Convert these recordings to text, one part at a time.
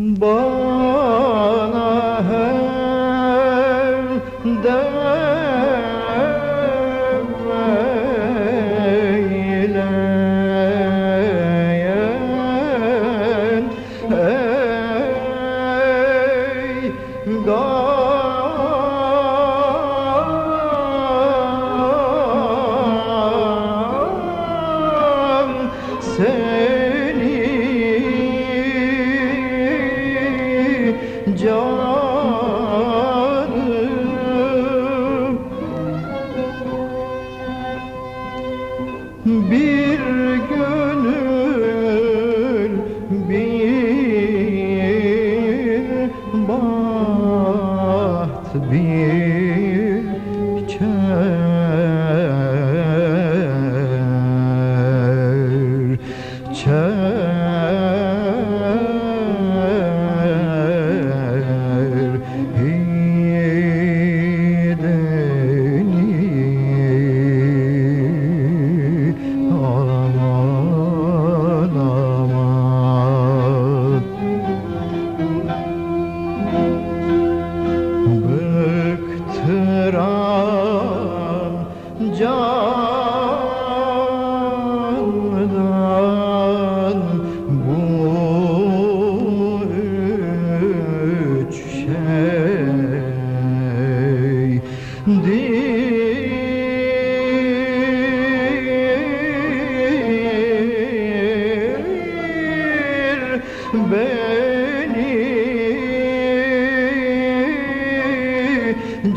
Bana her dem eyleyen ey gam bir gönül bir baht bir beni.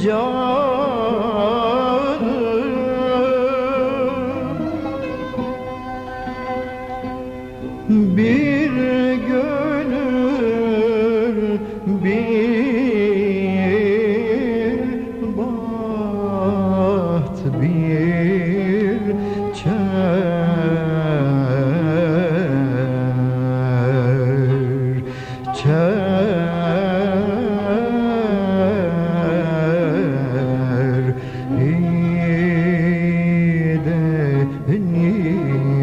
Canım bir gönül bir baht bir çare çeker İyi de niye